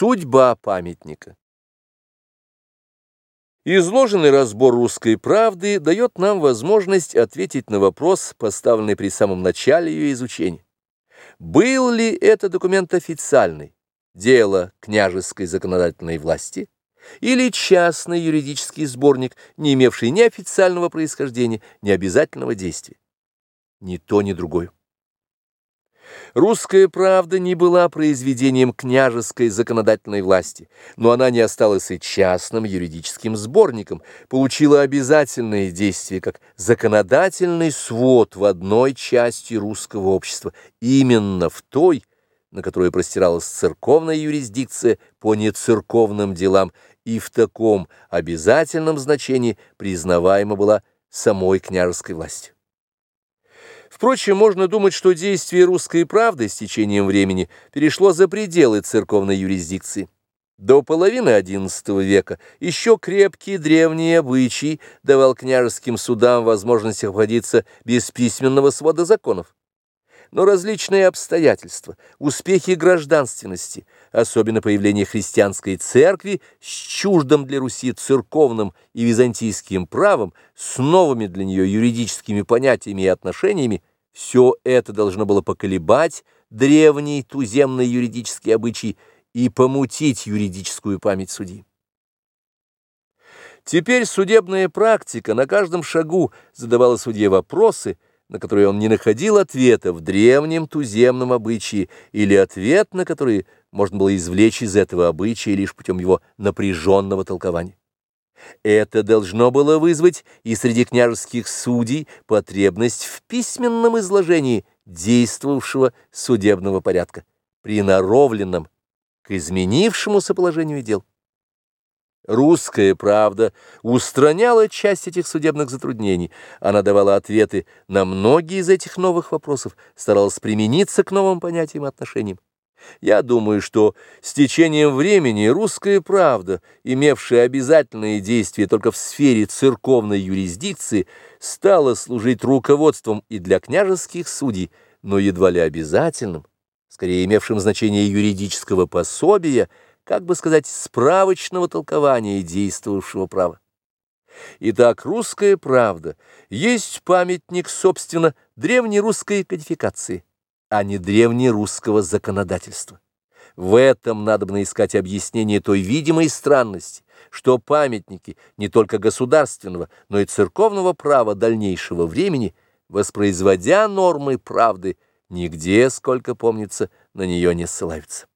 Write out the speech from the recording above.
Судьба памятника. Изложенный разбор русской правды дает нам возможность ответить на вопрос, поставленный при самом начале ее изучения. Был ли это документ официальный, дело княжеской законодательной власти, или частный юридический сборник, не имевший ни официального происхождения, ни обязательного действия? Ни то, ни другое. Русская правда не была произведением княжеской законодательной власти, но она не осталась и частным юридическим сборником, получила обязательные действия как законодательный свод в одной части русского общества, именно в той, на которую простиралась церковная юрисдикция по нецерковным делам, и в таком обязательном значении признаваема была самой княжеской властью. Впрочем, можно думать, что действие русской правды с течением времени перешло за пределы церковной юрисдикции. До половины XI века еще крепкий древний обычай давал княжеским судам возможность обходиться без письменного свода законов. Но различные обстоятельства, успехи гражданственности, особенно появление христианской церкви с чуждым для Руси церковным и византийским правом, с новыми для нее юридическими понятиями и отношениями, все это должно было поколебать древний туземный юридический обычай и помутить юридическую память судьи. Теперь судебная практика на каждом шагу задавала судье вопросы, на которые он не находил ответа в древнем туземном обычае, или ответ на которые можно было извлечь из этого обычая лишь путем его напряженного толкования. Это должно было вызвать и среди княжеских судей потребность в письменном изложении действовавшего судебного порядка, приноровленном к изменившемуся положению дел. Русская правда устраняла часть этих судебных затруднений. Она давала ответы на многие из этих новых вопросов, старалась примениться к новым понятиям и отношениям. Я думаю, что с течением времени русская правда, имевшая обязательные действия только в сфере церковной юрисдикции, стала служить руководством и для княжеских судей, но едва ли обязательным, скорее имевшим значение юридического пособия, как бы сказать, справочного толкования действовавшего права. Итак, русская правда есть памятник, собственно, древнерусской кодификации а не древнерусского законодательства. В этом надо бы искать объяснение той видимой странности, что памятники не только государственного, но и церковного права дальнейшего времени, воспроизводя нормы правды, нигде, сколько помнится, на нее не ссылаются.